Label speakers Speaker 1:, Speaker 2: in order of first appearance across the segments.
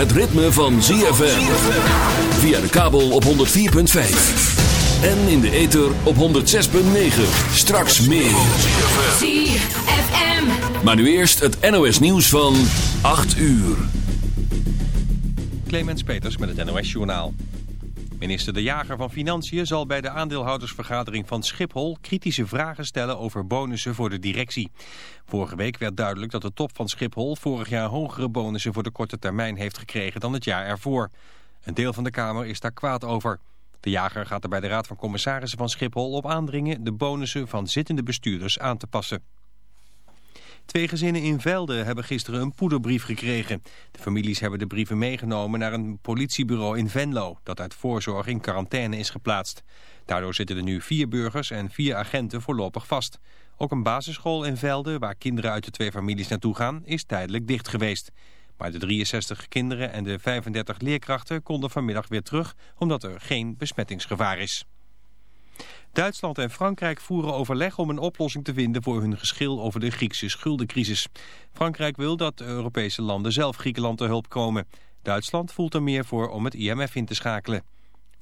Speaker 1: het ritme van ZFM. Via de kabel op 104.5. En in de ether op 106.9. Straks meer.
Speaker 2: ZFM.
Speaker 1: Maar nu eerst het NOS nieuws van 8 uur.
Speaker 3: Clemens Peters met het NOS Journaal. Minister De Jager van Financiën zal bij de aandeelhoudersvergadering van Schiphol kritische vragen stellen over bonussen voor de directie. Vorige week werd duidelijk dat de top van Schiphol vorig jaar hogere bonussen voor de korte termijn heeft gekregen dan het jaar ervoor. Een deel van de Kamer is daar kwaad over. De Jager gaat er bij de Raad van Commissarissen van Schiphol op aandringen de bonussen van zittende bestuurders aan te passen. Twee gezinnen in Velde hebben gisteren een poederbrief gekregen. De families hebben de brieven meegenomen naar een politiebureau in Venlo... dat uit voorzorg in quarantaine is geplaatst. Daardoor zitten er nu vier burgers en vier agenten voorlopig vast. Ook een basisschool in Velde, waar kinderen uit de twee families naartoe gaan... is tijdelijk dicht geweest. Maar de 63 kinderen en de 35 leerkrachten konden vanmiddag weer terug... omdat er geen besmettingsgevaar is. Duitsland en Frankrijk voeren overleg om een oplossing te vinden voor hun geschil over de Griekse schuldencrisis. Frankrijk wil dat Europese landen zelf Griekenland te hulp komen. Duitsland voelt er meer voor om het IMF in te schakelen.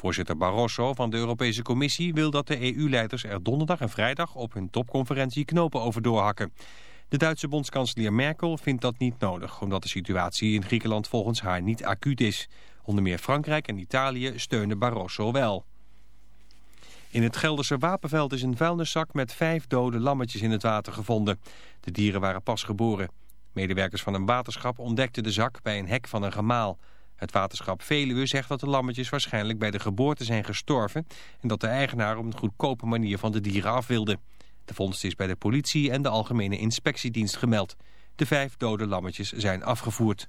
Speaker 3: Voorzitter Barroso van de Europese Commissie wil dat de EU-leiders er donderdag en vrijdag op hun topconferentie knopen over doorhakken. De Duitse bondskanselier Merkel vindt dat niet nodig, omdat de situatie in Griekenland volgens haar niet acuut is. Onder meer Frankrijk en Italië steunen Barroso wel. In het Gelderse Wapenveld is een vuilniszak met vijf dode lammetjes in het water gevonden. De dieren waren pas geboren. Medewerkers van een waterschap ontdekten de zak bij een hek van een gemaal. Het waterschap Veluwe zegt dat de lammetjes waarschijnlijk bij de geboorte zijn gestorven... en dat de eigenaar op een goedkope manier van de dieren af wilde. De vondst is bij de politie en de Algemene Inspectiedienst gemeld. De vijf dode lammetjes zijn afgevoerd.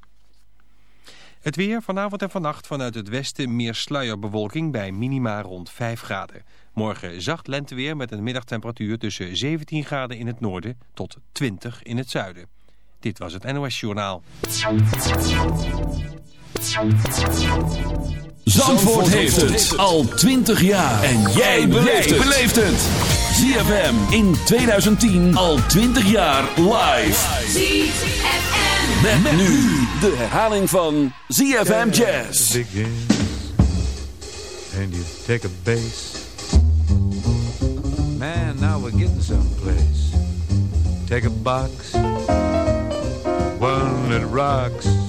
Speaker 3: Het weer vanavond en vannacht vanuit het westen meer sluierbewolking bij minima rond 5 graden. Morgen zacht lenteweer met een middagtemperatuur tussen 17 graden in het noorden tot 20 in het zuiden. Dit was het NOS Journaal.
Speaker 1: Zandvoort heeft het al 20 jaar. En jij beleeft het. ZFM in 2010 al 20 jaar live.
Speaker 2: ZFM.
Speaker 1: Met, nu de herhaling van ZFM Jazz.
Speaker 4: begins and you take a bass. Man, now we're getting someplace. Take a box, one that rocks.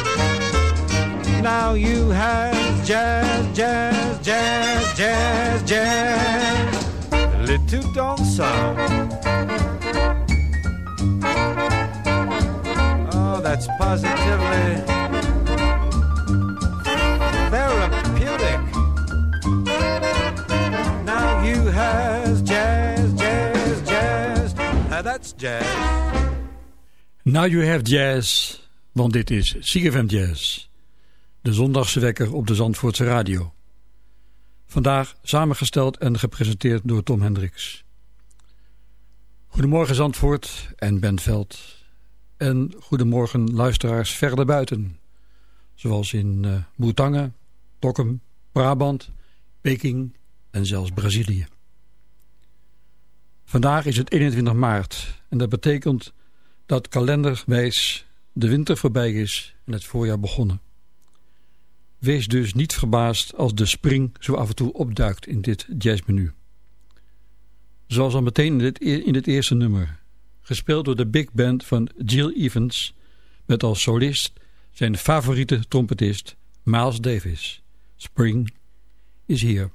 Speaker 4: Now you have jazz, jazz, jazz, jazz, jazz. Little dansant. Oh, that's positively therapeutic. Now you has jazz, jazz, jazz. Now that's jazz.
Speaker 5: Now You Have Jazz, want dit is CFM Jazz. De zondagse wekker op de Zandvoortse radio. Vandaag samengesteld en gepresenteerd door Tom Hendricks. Goedemorgen Zandvoort en Bentveld. En goedemorgen luisteraars verder buiten. Zoals in uh, Moertangen, Dokkum, Brabant, Peking en zelfs Brazilië. Vandaag is het 21 maart en dat betekent dat kalenderwijs de winter voorbij is en het voorjaar begonnen. Wees dus niet verbaasd als de spring zo af en toe opduikt in dit jazzmenu. Zoals al meteen in het, in het eerste nummer, gespeeld door de big band van Jill Evans, met als solist zijn favoriete trompetist Miles Davis. Spring is here.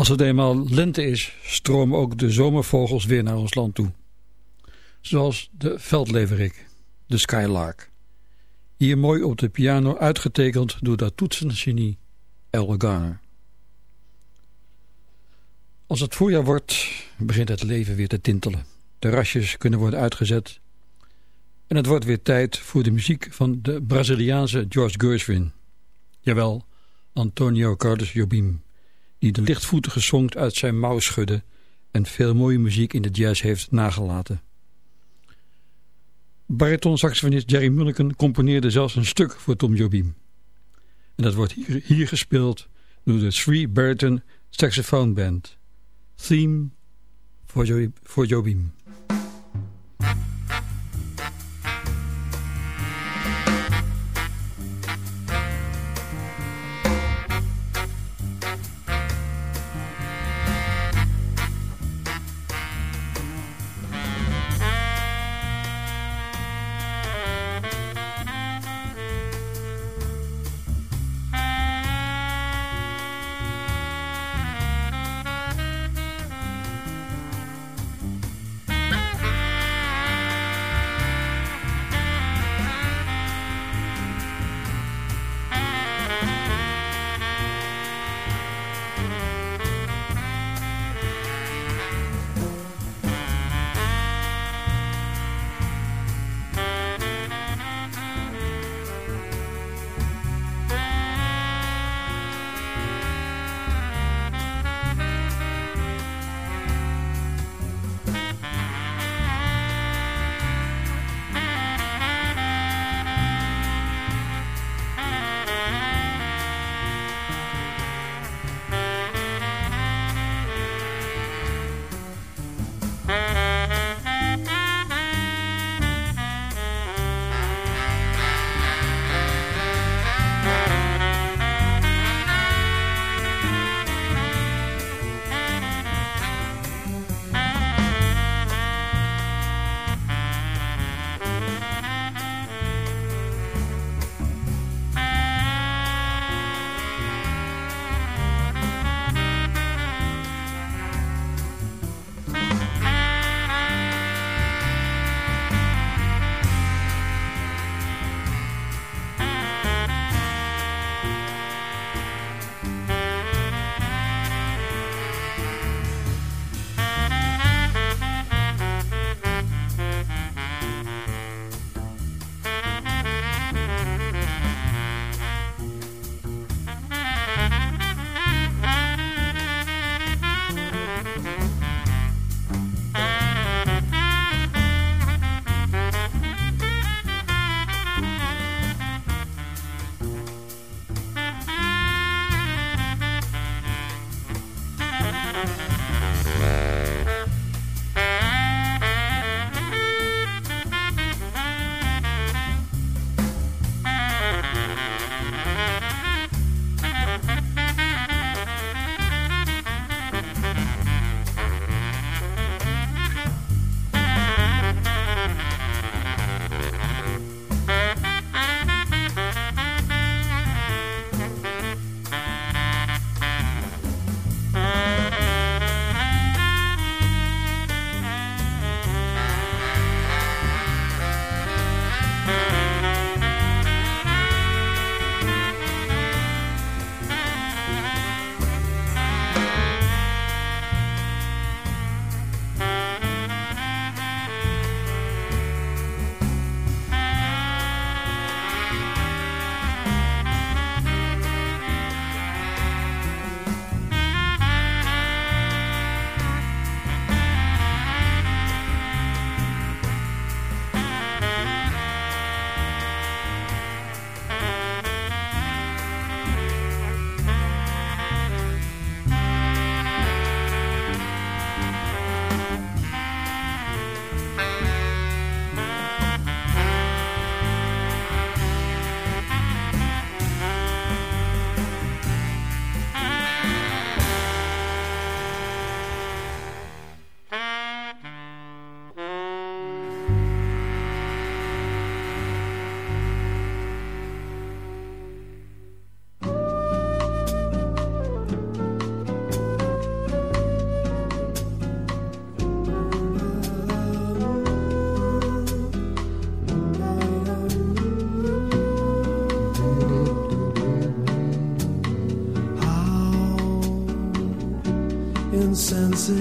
Speaker 5: Als het eenmaal lente is, stromen ook de zomervogels weer naar ons land toe. Zoals de veldleverik, de skylark. Hier mooi op de piano uitgetekend door dat toetsengenie El Garner. Als het voorjaar wordt, begint het leven weer te tintelen. De rasjes kunnen worden uitgezet. En het wordt weer tijd voor de muziek van de Braziliaanse George Gershwin. Jawel, Antonio Carlos Jobim die de lichtvoetige songs uit zijn mouw schudde en veel mooie muziek in de jazz heeft nagelaten. Bariton-saxofonist Jerry Mulliken componeerde zelfs een stuk voor Tom Jobim. En dat wordt hier, hier gespeeld door de Three Bariton Saxophone Band. Theme voor Jobim.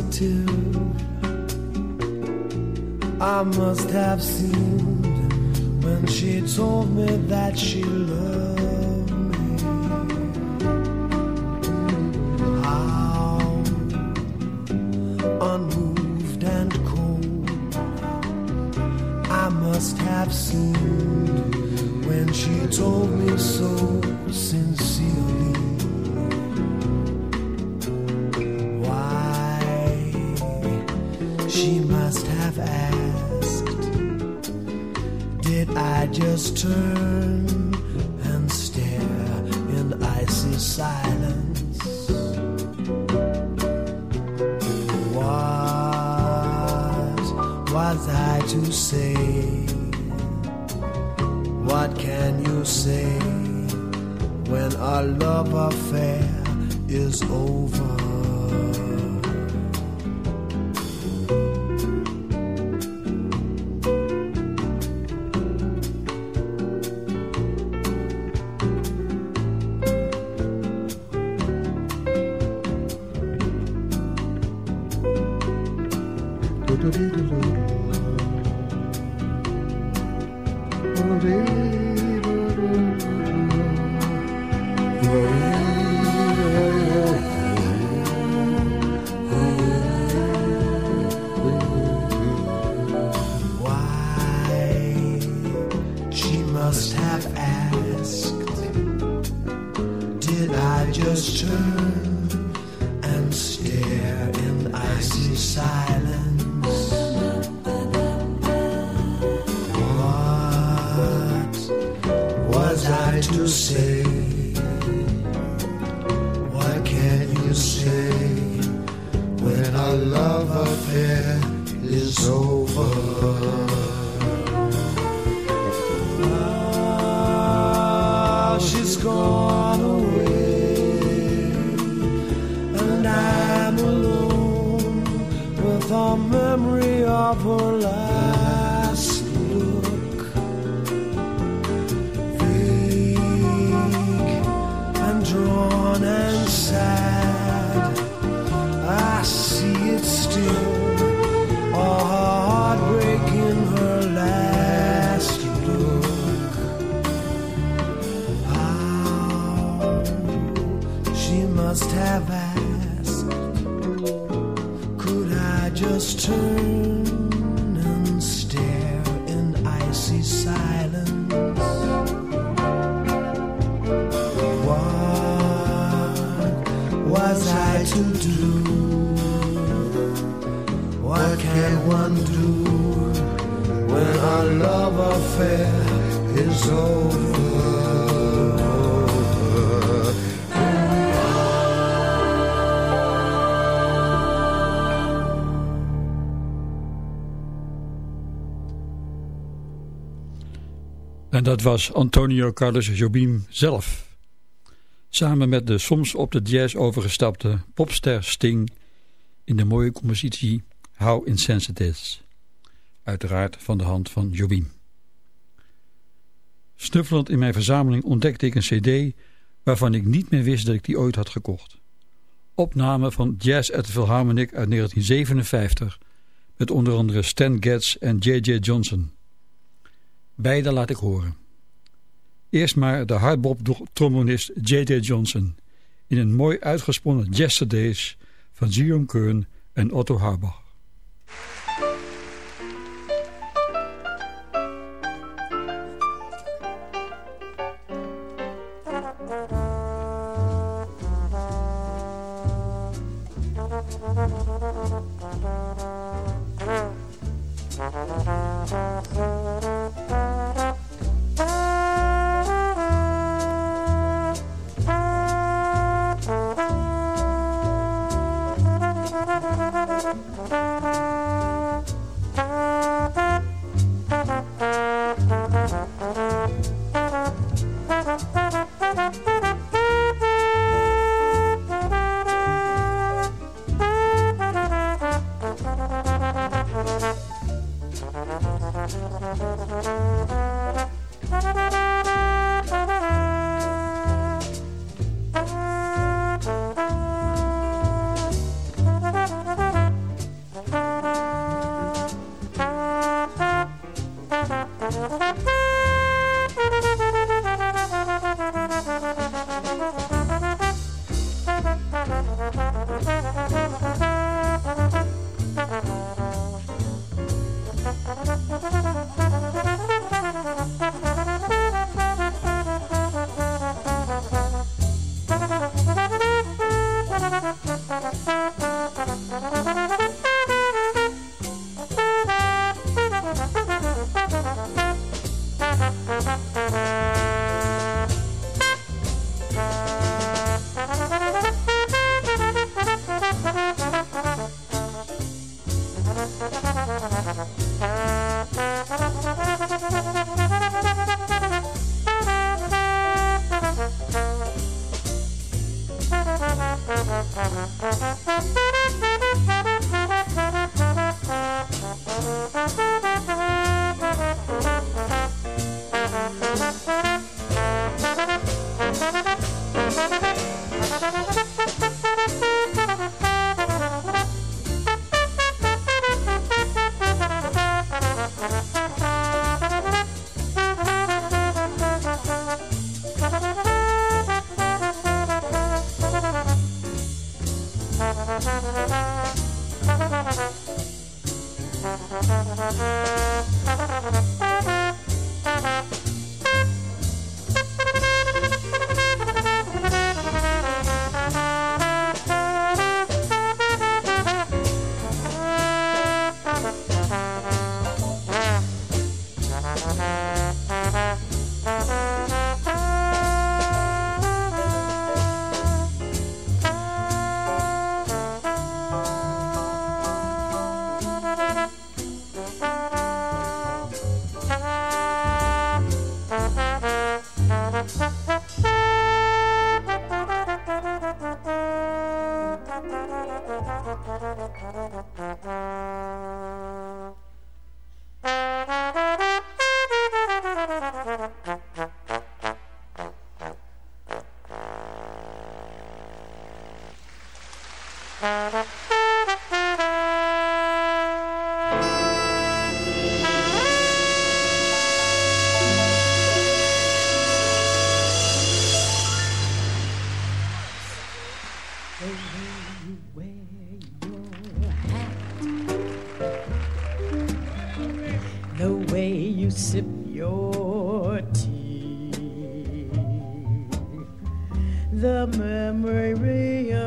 Speaker 6: Insensitive. I must have seemed when she told me that she have asked, Did I just turn and stare in icy silence? What was I to say? What can you say when our love affair is over?
Speaker 5: En dat was Antonio Carlos Jobim zelf. Samen met de soms op de jazz overgestapte popster Sting in de mooie compositie How Insensitive. Uiteraard van de hand van Jobim. Snuffelend in mijn verzameling ontdekte ik een cd waarvan ik niet meer wist dat ik die ooit had gekocht. Opname van Jazz at the Philharmonic uit 1957 met onder andere Stan Getz en J.J. Johnson. Beide laat ik horen. Eerst maar de hardbop-trombonist J.D. Johnson... in een mooi uitgesponnen Yesterdays van Zion Keun en Otto Harbach.
Speaker 7: MUZIEK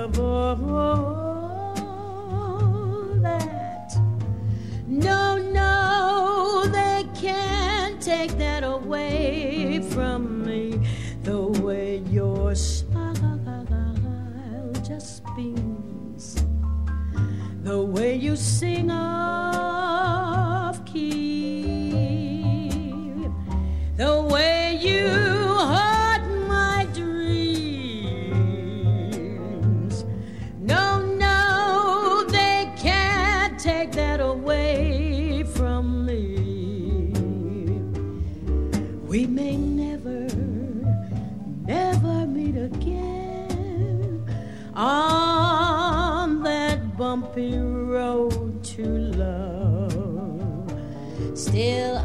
Speaker 7: above
Speaker 5: all
Speaker 7: that. No, no, they can't take that away from me. The way your smile just spins, the way you sing off key, the way. happy road to love. Still,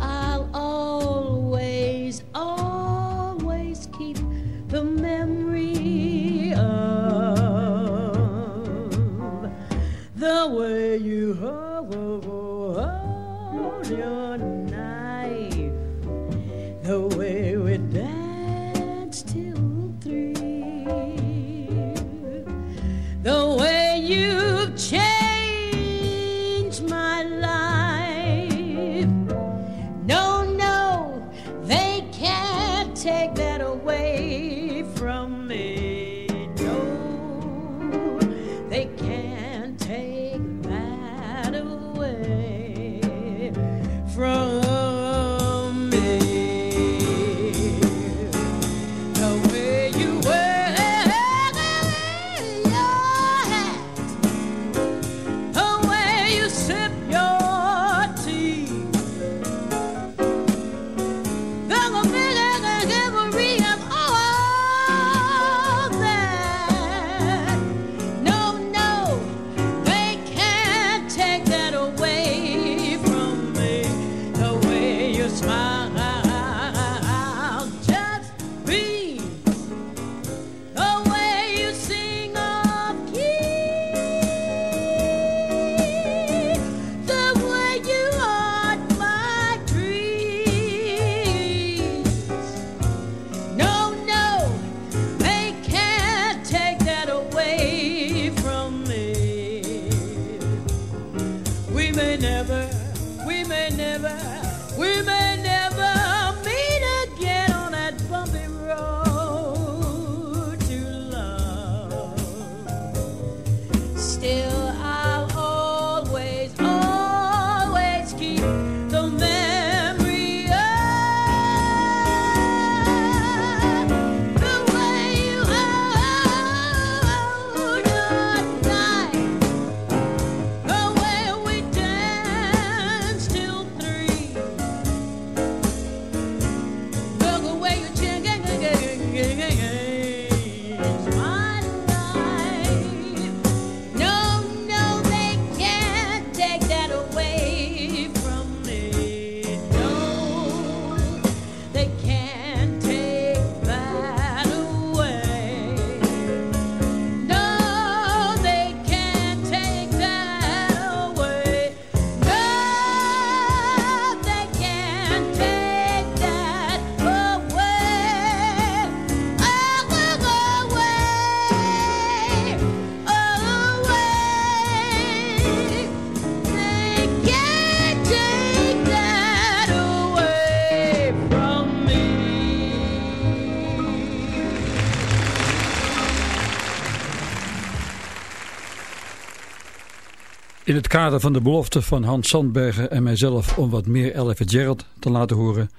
Speaker 5: het kader van de belofte van Hans Sandbergen en mijzelf om wat meer Ella Fitzgerald te laten horen,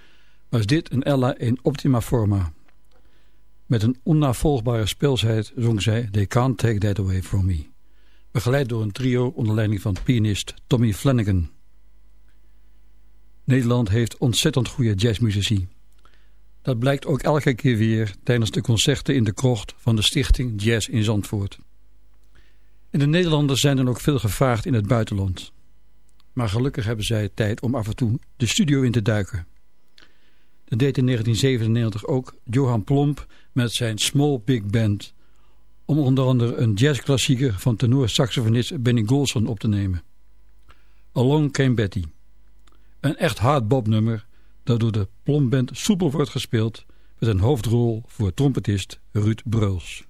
Speaker 5: was dit een Ella in optima forma. Met een onnavolgbare speelsheid zong zij They Can't Take That Away From Me, begeleid door een trio onder leiding van pianist Tommy Flanagan. Nederland heeft ontzettend goede jazzmuzici. Dat blijkt ook elke keer weer tijdens de concerten in de krocht van de stichting Jazz in Zandvoort. De Nederlanders zijn dan ook veel gevraagd in het buitenland. Maar gelukkig hebben zij tijd om af en toe de studio in te duiken. Dat deed in 1997 ook Johan Plomp met zijn Small Big Band... om onder andere een jazzklassieker van tenor-saxofonist Benny Golson op te nemen. Along Came Betty. Een echt hard bobnummer dat door de Plomband soepel wordt gespeeld... met een hoofdrol voor trompetist Ruud Breuls.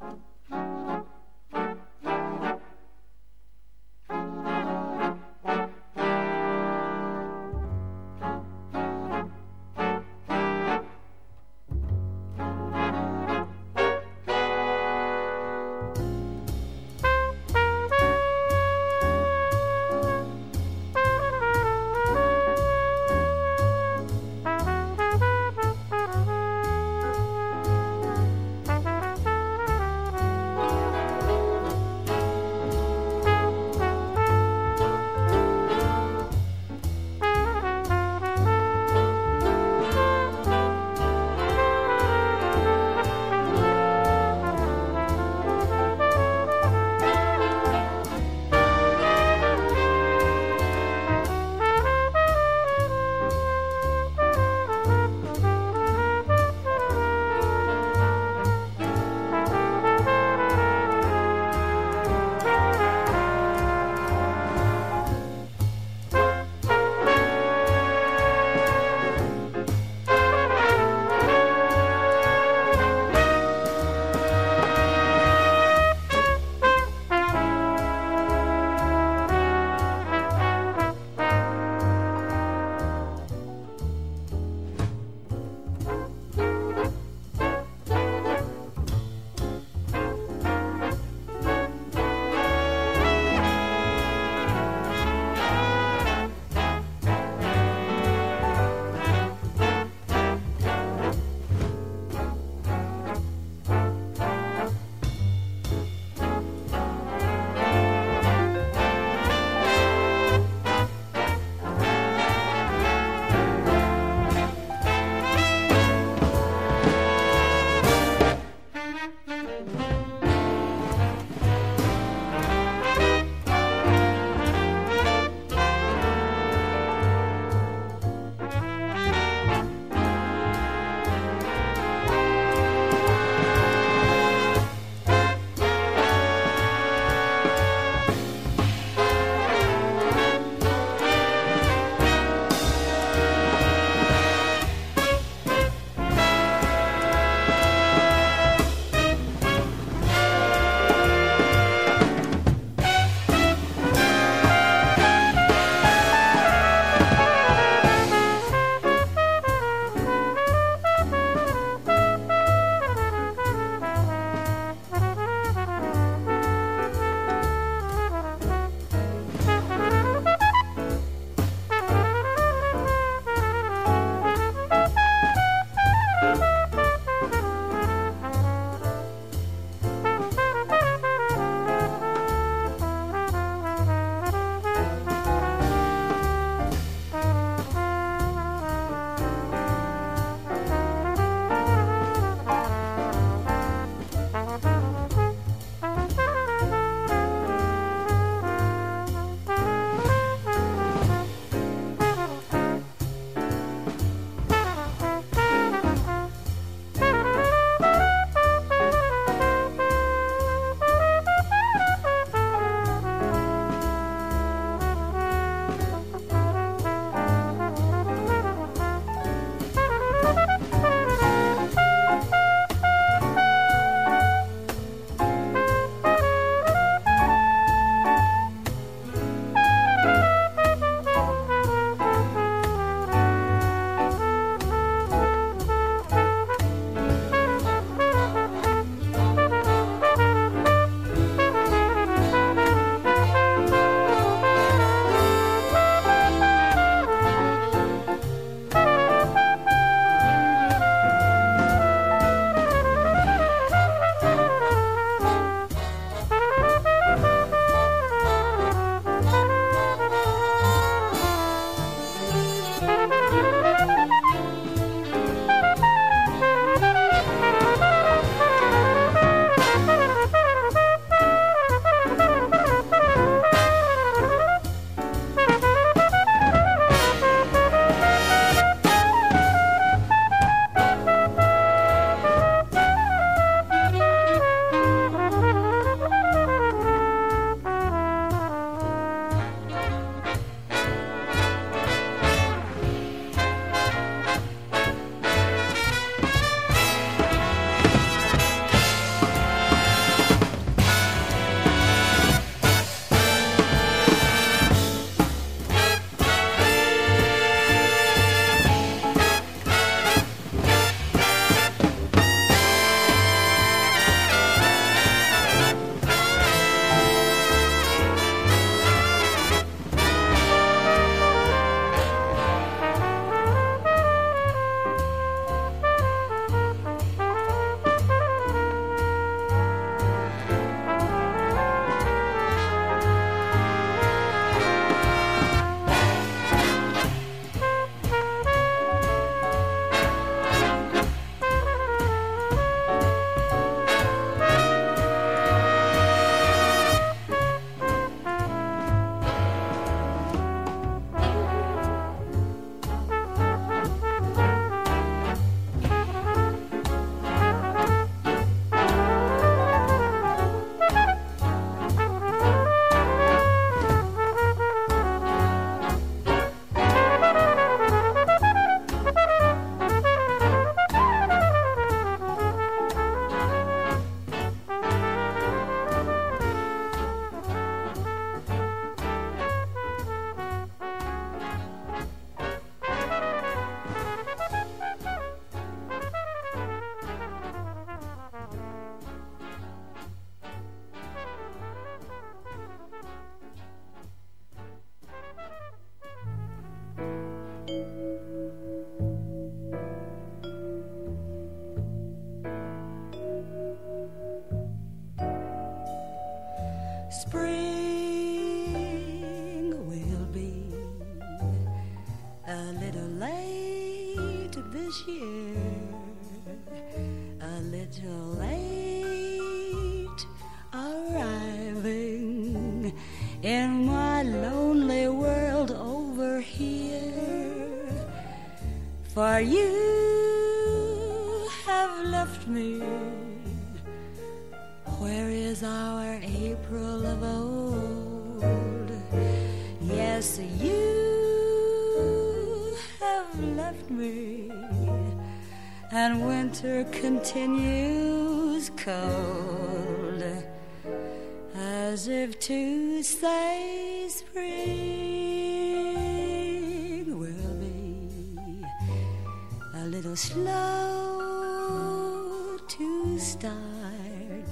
Speaker 8: Start,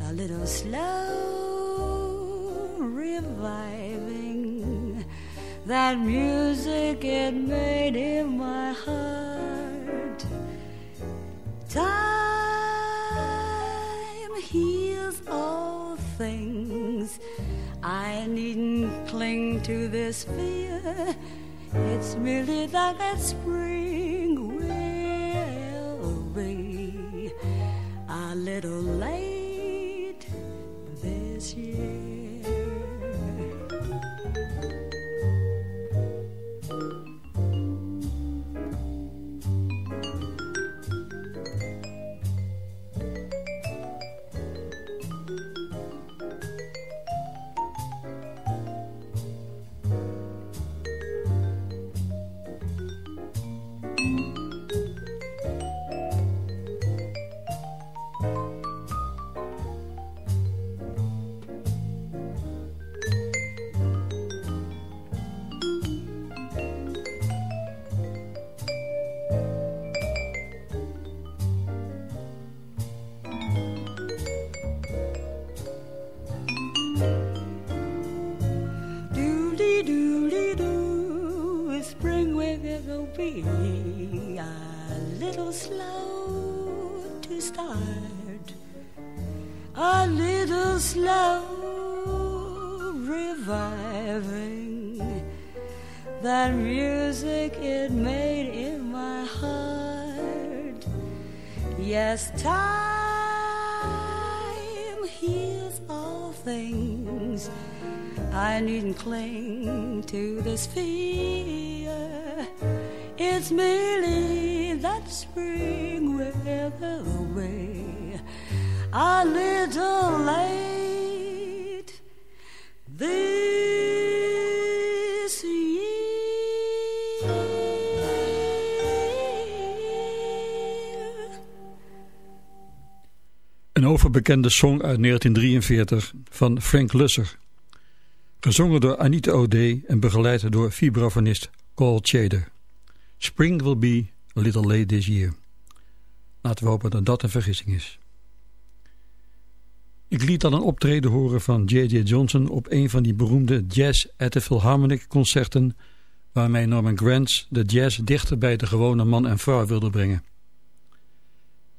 Speaker 8: a little slow reviving that music it made in my heart. Time heals all things. I needn't cling to this fear. It's merely that that spring will be a little late
Speaker 5: Een overbekende song uit 1943 van Frank Lusser. Gezongen door Anita O'Day en begeleid door vibrafonist Carl Chader. Spring will be a little late this year. Laten we hopen dat dat een vergissing is. Ik liet dan een optreden horen van J.J. Johnson op een van die beroemde Jazz at the Philharmonic concerten waarmee Norman Granz de jazz dichter bij de gewone man en vrouw wilde brengen.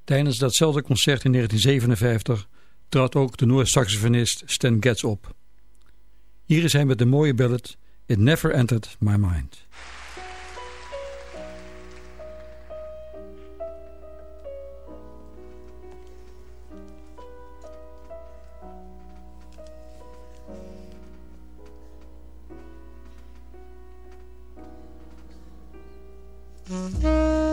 Speaker 5: Tijdens datzelfde concert in 1957 trad ook de Noord-saxofonist Stan Getz op. Hier is hij met de mooie ballad It Never Entered My Mind. Mm-hmm.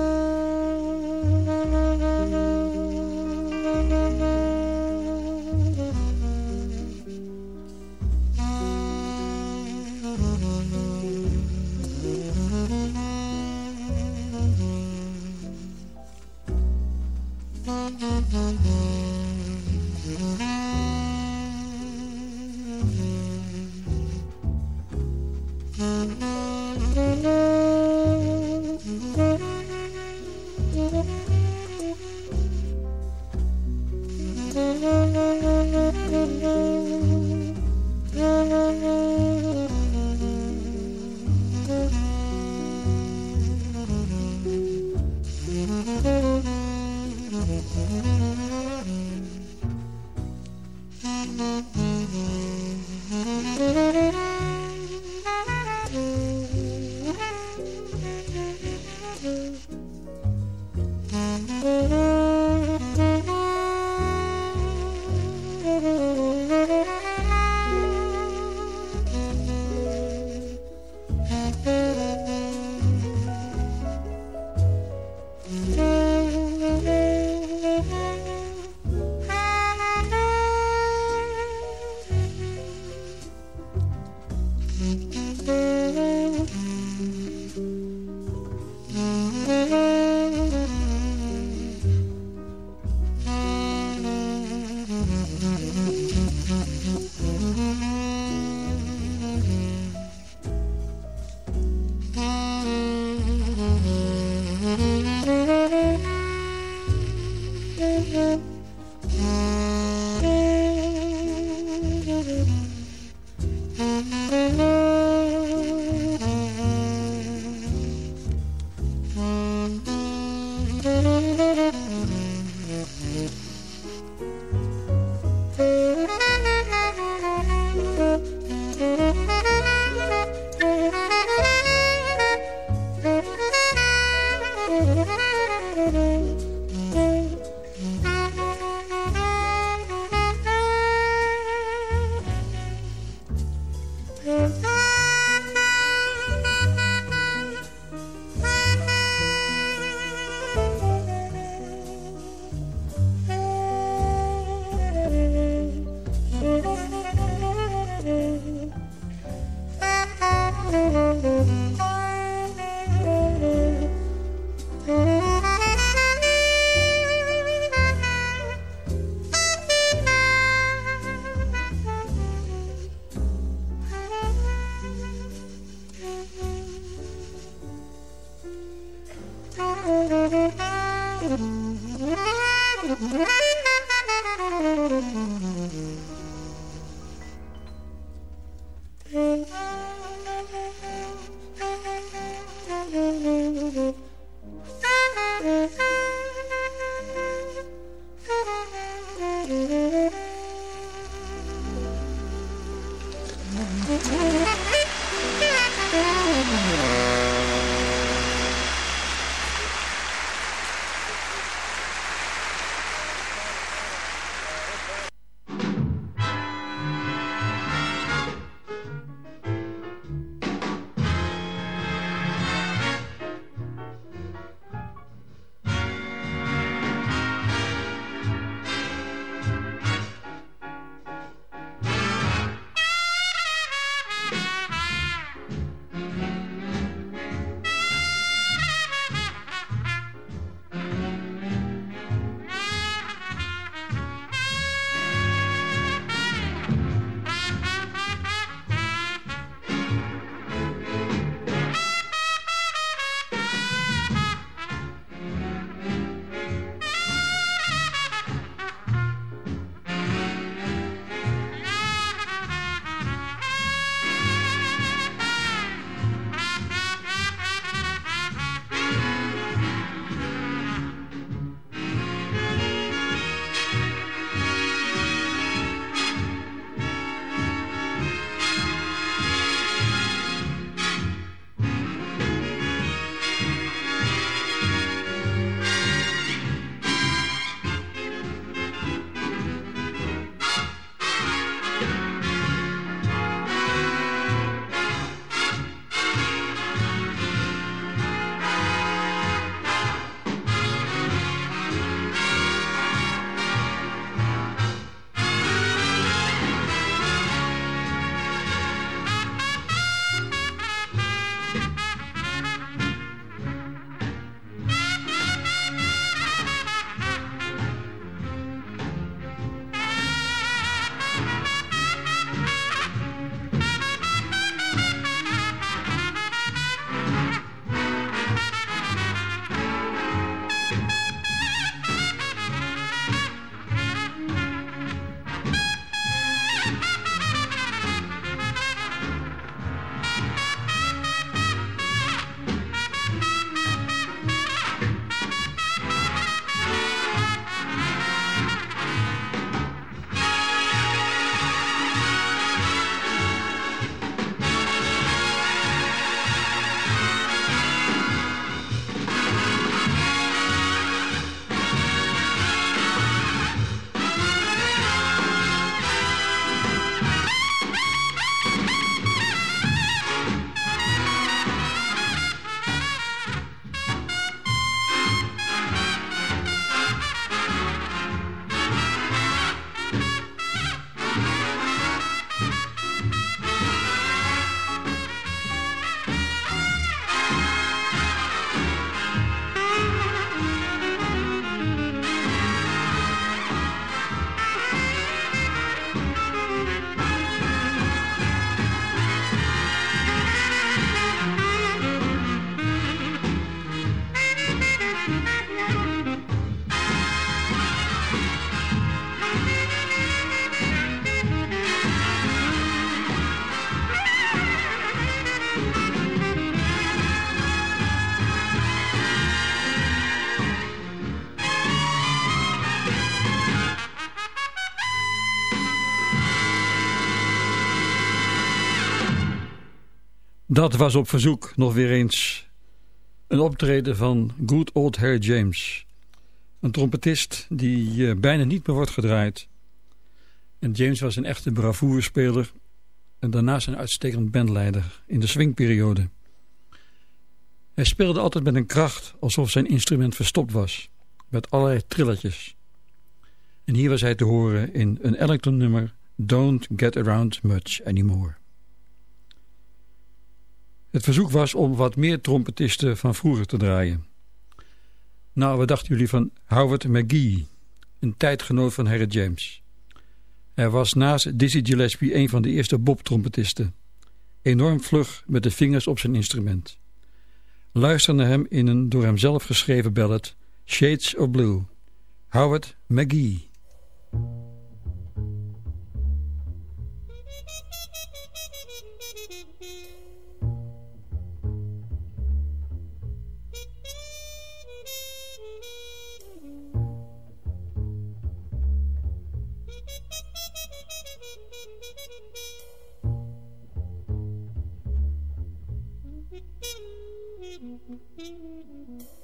Speaker 5: Dat was op verzoek nog weer eens een optreden van Good Old Harry James. Een trompetist die uh, bijna niet meer wordt gedraaid. En James was een echte bravourspeler en daarnaast een uitstekend bandleider in de swingperiode. Hij speelde altijd met een kracht alsof zijn instrument verstopt was, met allerlei trilletjes. En hier was hij te horen in een Ellington nummer Don't Get Around Much Anymore. Het verzoek was om wat meer trompetisten van vroeger te draaien. Nou, wat dachten jullie van Howard McGee, een tijdgenoot van Harry James? Hij was naast Dizzy Gillespie een van de eerste bob-trompetisten. Enorm vlug met de vingers op zijn instrument. Luister naar hem in een door hem zelf geschreven ballad Shades of Blue. Howard McGee. Mm-hmm.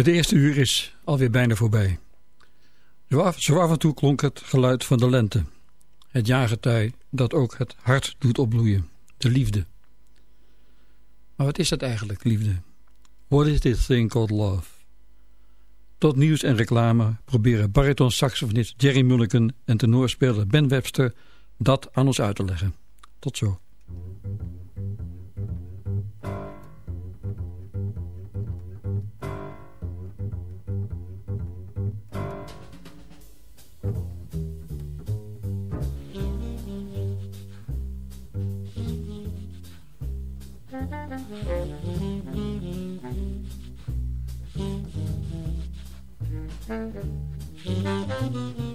Speaker 9: Het eerste uur is alweer bijna voorbij. Zo af, en toe klonk het geluid van de lente. Het jaargetij dat ook het hart doet opbloeien. De liefde. Maar wat is dat eigenlijk, liefde? What is this thing called love? Tot nieuws en reclame proberen bariton-saxofonist Jerry Mulliken en tenorspeler Ben Webster dat aan ons uit te leggen. Tot zo. Thank you.